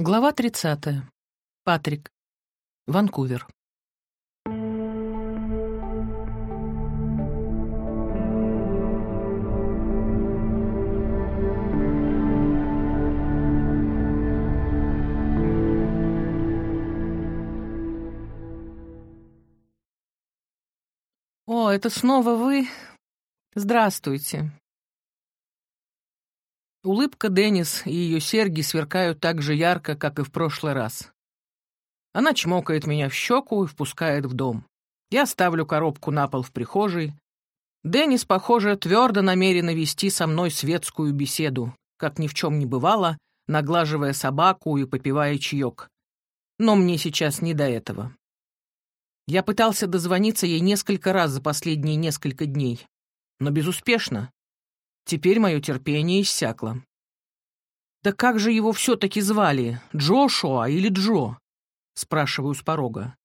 Глава 30. Патрик. Ванкувер. О, это снова вы? Здравствуйте. Улыбка Деннис и ее серьги сверкают так же ярко, как и в прошлый раз. Она чмокает меня в щеку и впускает в дом. Я ставлю коробку на пол в прихожей. Деннис, похоже, твердо намерена вести со мной светскую беседу, как ни в чем не бывало, наглаживая собаку и попивая чаек. Но мне сейчас не до этого. Я пытался дозвониться ей несколько раз за последние несколько дней, но безуспешно. Теперь мое терпение иссякло. «Да как же его все-таки звали? Джошуа или Джо?» — спрашиваю с порога.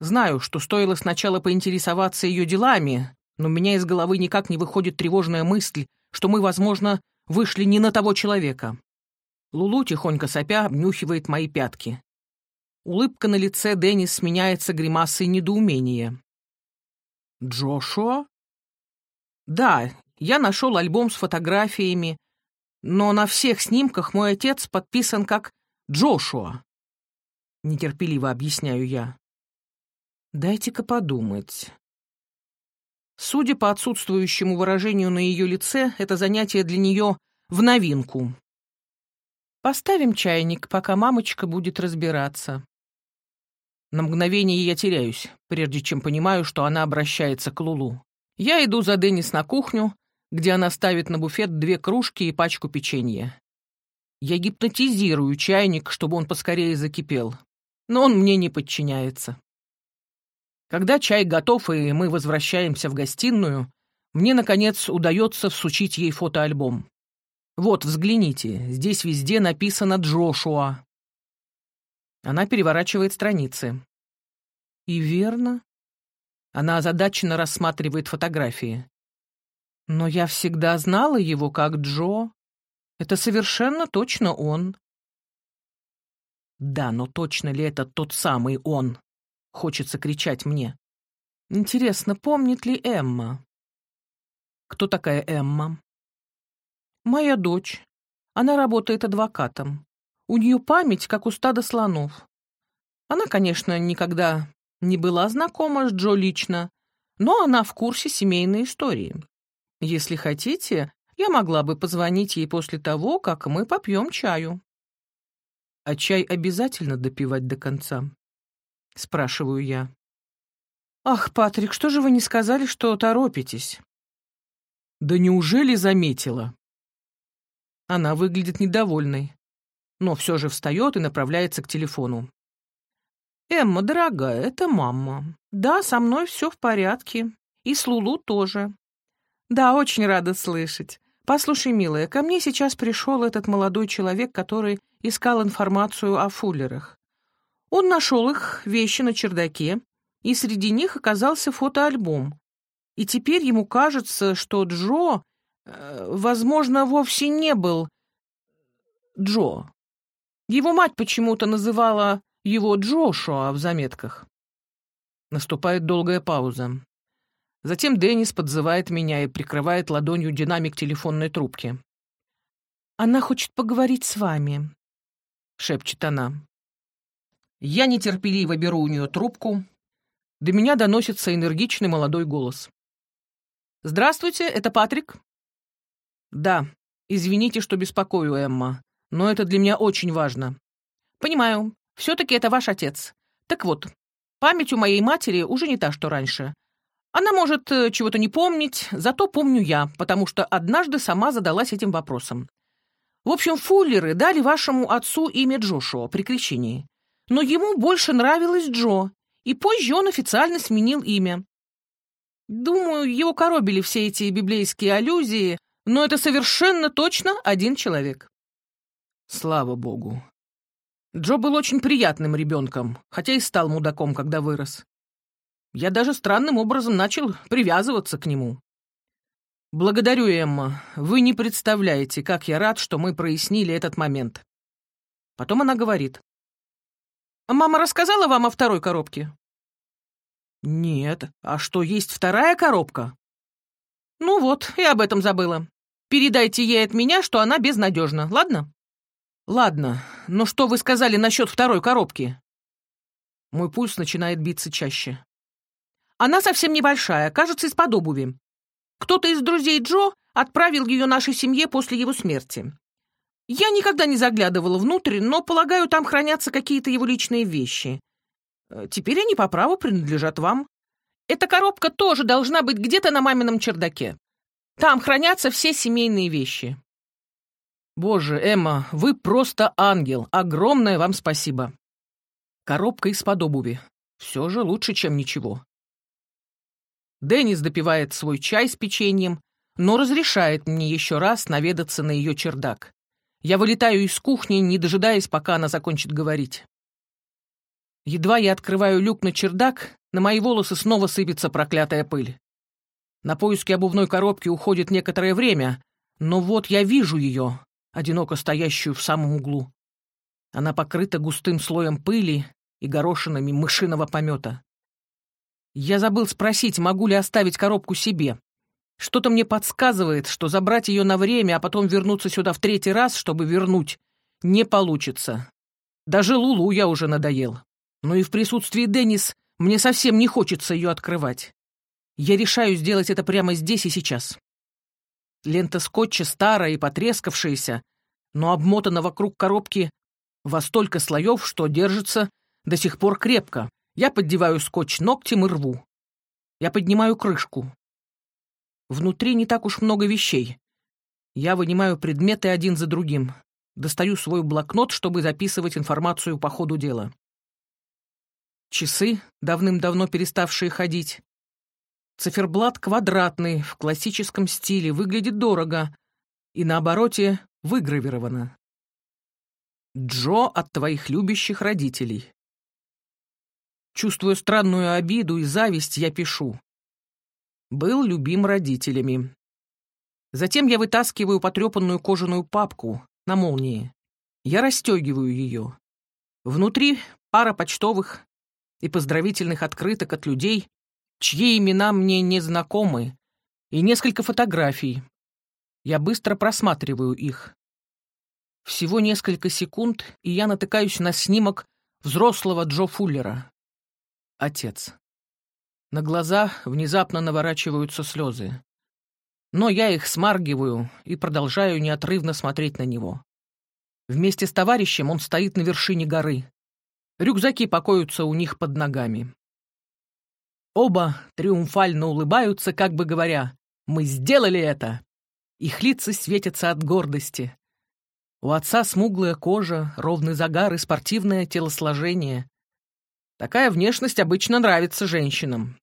Знаю, что стоило сначала поинтересоваться ее делами, но у меня из головы никак не выходит тревожная мысль, что мы, возможно, вышли не на того человека. Лулу, тихонько сопя, обнюхивает мои пятки. Улыбка на лице Деннис сменяется гримасой недоумения. «Джошуа?» «Да, я нашел альбом с фотографиями, но на всех снимках мой отец подписан как Джошуа. Нетерпеливо объясняю я. Дайте-ка подумать. Судя по отсутствующему выражению на ее лице, это занятие для нее в новинку. Поставим чайник, пока мамочка будет разбираться. На мгновение я теряюсь, прежде чем понимаю, что она обращается к Лулу. Я иду за Деннис на кухню, где она ставит на буфет две кружки и пачку печенья. Я гипнотизирую чайник, чтобы он поскорее закипел, но он мне не подчиняется. Когда чай готов, и мы возвращаемся в гостиную, мне, наконец, удается всучить ей фотоальбом. Вот, взгляните, здесь везде написано «Джошуа». Она переворачивает страницы. И верно. Она озадаченно рассматривает фотографии. Но я всегда знала его как Джо. Это совершенно точно он. Да, но точно ли это тот самый он? Хочется кричать мне. Интересно, помнит ли Эмма? Кто такая Эмма? Моя дочь. Она работает адвокатом. У нее память, как у стада слонов. Она, конечно, никогда не была знакома с Джо лично, но она в курсе семейной истории. Если хотите, я могла бы позвонить ей после того, как мы попьем чаю». «А чай обязательно допивать до конца?» — спрашиваю я. «Ах, Патрик, что же вы не сказали, что торопитесь?» «Да неужели заметила?» Она выглядит недовольной, но все же встает и направляется к телефону. «Эмма, дорогая, это мама. Да, со мной все в порядке. И с Лулу тоже. «Да, очень рада слышать. Послушай, милая, ко мне сейчас пришел этот молодой человек, который искал информацию о фуллерах. Он нашел их вещи на чердаке, и среди них оказался фотоальбом. И теперь ему кажется, что Джо, э, возможно, вовсе не был Джо. Его мать почему-то называла его Джошуа в заметках. Наступает долгая пауза. Затем Деннис подзывает меня и прикрывает ладонью динамик телефонной трубки. «Она хочет поговорить с вами», — шепчет она. Я нетерпеливо беру у нее трубку. До меня доносится энергичный молодой голос. «Здравствуйте, это Патрик?» «Да, извините, что беспокою, Эмма, но это для меня очень важно». «Понимаю, все-таки это ваш отец. Так вот, память у моей матери уже не та, что раньше. Она может э, чего-то не помнить, зато помню я, потому что однажды сама задалась этим вопросом. В общем, фуллеры дали вашему отцу имя Джошуа при крещении. Но ему больше нравилось Джо, и позже он официально сменил имя. Думаю, его коробили все эти библейские аллюзии, но это совершенно точно один человек. Слава богу. Джо был очень приятным ребенком, хотя и стал мудаком, когда вырос. Я даже странным образом начал привязываться к нему. Благодарю, Эмма. Вы не представляете, как я рад, что мы прояснили этот момент. Потом она говорит. «А мама рассказала вам о второй коробке?» «Нет. А что, есть вторая коробка?» «Ну вот, и об этом забыла. Передайте ей от меня, что она безнадежна, ладно?» «Ладно, но что вы сказали насчет второй коробки?» Мой пульс начинает биться чаще. «Она совсем небольшая, кажется, из-под обуви. Кто-то из друзей Джо отправил ее нашей семье после его смерти. Я никогда не заглядывала внутрь, но, полагаю, там хранятся какие-то его личные вещи. Э, теперь они по праву принадлежат вам. Эта коробка тоже должна быть где-то на мамином чердаке. Там хранятся все семейные вещи. Боже, Эмма, вы просто ангел. Огромное вам спасибо. Коробка из-под обуви. Все же лучше, чем ничего. Деннис допивает свой чай с печеньем, но разрешает мне еще раз наведаться на ее чердак. Я вылетаю из кухни, не дожидаясь, пока она закончит говорить. Едва я открываю люк на чердак, на мои волосы снова сыпется проклятая пыль. На поиски обувной коробки уходит некоторое время, но вот я вижу ее, одиноко стоящую в самом углу. Она покрыта густым слоем пыли и горошинами мышиного помета. Я забыл спросить, могу ли оставить коробку себе. Что-то мне подсказывает, что забрать ее на время, а потом вернуться сюда в третий раз, чтобы вернуть, не получится. Даже Лулу я уже надоел. Но и в присутствии Деннис мне совсем не хочется ее открывать. Я решаю сделать это прямо здесь и сейчас. Лента скотча старая и потрескавшаяся, но обмотана вокруг коробки во столько слоев, что держится до сих пор крепко. Я поддеваю скотч ногтем и рву. Я поднимаю крышку. Внутри не так уж много вещей. Я вынимаю предметы один за другим. Достаю свой блокнот, чтобы записывать информацию по ходу дела. Часы, давным-давно переставшие ходить, Циферблат квадратный, в классическом стиле, выглядит дорого. И на обороте выгравировано. «Джо от твоих любящих родителей». Чувствуя странную обиду и зависть, я пишу. Был любим родителями. Затем я вытаскиваю потрепанную кожаную папку на молнии. Я расстегиваю ее. Внутри пара почтовых и поздравительных открыток от людей, чьи имена мне не знакомы, и несколько фотографий. Я быстро просматриваю их. Всего несколько секунд, и я натыкаюсь на снимок взрослого Джо Фуллера. Отец. На глаза внезапно наворачиваются слезы. Но я их смаргиваю и продолжаю неотрывно смотреть на него. Вместе с товарищем он стоит на вершине горы. Рюкзаки покоятся у них под ногами. Оба триумфально улыбаются, как бы говоря, «Мы сделали это!» Их лица светятся от гордости. У отца смуглая кожа, ровный загар и спортивное телосложение. Такая внешность обычно нравится женщинам.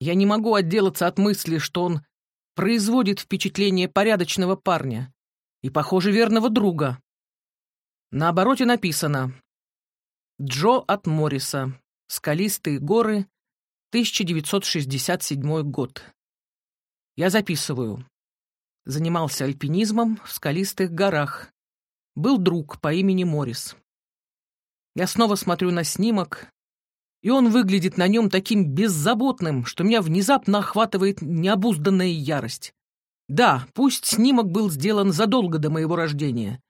Я не могу отделаться от мысли, что он производит впечатление порядочного парня и, похоже, верного друга. На обороте написано «Джо от Морриса. Скалистые горы, 1967 год. Я записываю. Занимался альпинизмом в скалистых горах. Был друг по имени Морис. Я снова смотрю на снимок, и он выглядит на нем таким беззаботным, что меня внезапно охватывает необузданная ярость. Да, пусть снимок был сделан задолго до моего рождения,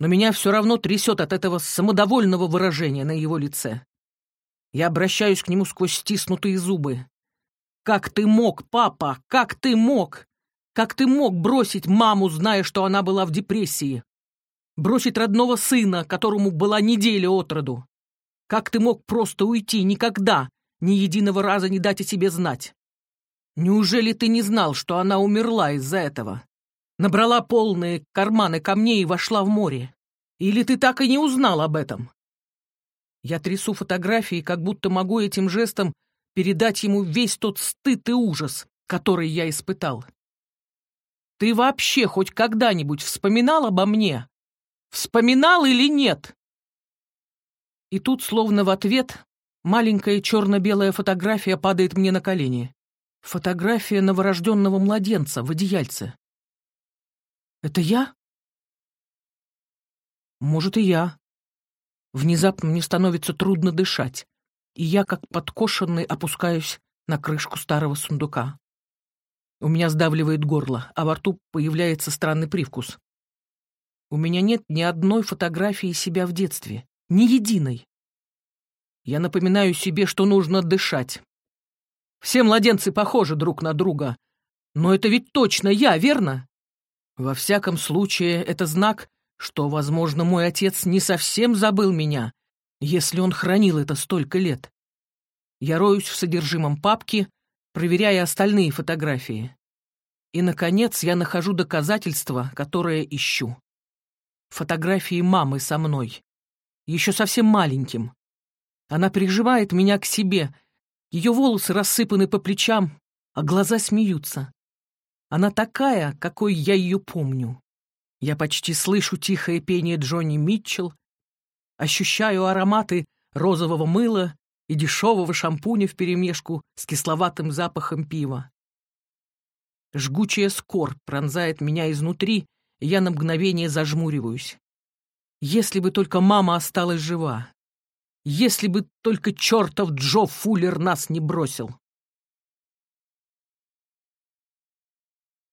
но меня все равно трясет от этого самодовольного выражения на его лице. Я обращаюсь к нему сквозь стиснутые зубы. «Как ты мог, папа? Как ты мог? Как ты мог бросить маму, зная, что она была в депрессии? Бросить родного сына, которому была неделя от роду? Как ты мог просто уйти, никогда, ни единого раза не дать о себе знать? Неужели ты не знал, что она умерла из-за этого? Набрала полные карманы камней и вошла в море? Или ты так и не узнал об этом? Я трясу фотографии, как будто могу этим жестом передать ему весь тот стыд и ужас, который я испытал. Ты вообще хоть когда-нибудь вспоминал обо мне? Вспоминал или нет? И тут, словно в ответ, маленькая черно-белая фотография падает мне на колени. Фотография новорожденного младенца в одеяльце. Это я? Может, и я. Внезапно мне становится трудно дышать, и я, как подкошенный, опускаюсь на крышку старого сундука. У меня сдавливает горло, а во рту появляется странный привкус. У меня нет ни одной фотографии себя в детстве, ни единой. Я напоминаю себе, что нужно дышать. Все младенцы похожи друг на друга. Но это ведь точно я, верно? Во всяком случае, это знак, что, возможно, мой отец не совсем забыл меня, если он хранил это столько лет. Я роюсь в содержимом папки, проверяя остальные фотографии. И, наконец, я нахожу доказательства, которые ищу. Фотографии мамы со мной. Еще совсем маленьким. Она прижимает меня к себе. Ее волосы рассыпаны по плечам, а глаза смеются. Она такая, какой я ее помню. Я почти слышу тихое пение Джонни Митчелл, ощущаю ароматы розового мыла и дешевого шампуня вперемешку с кисловатым запахом пива. Жгучая скорбь пронзает меня изнутри, и я на мгновение зажмуриваюсь. Если бы только мама осталась жива. Если бы только чертов Джо Фуллер нас не бросил.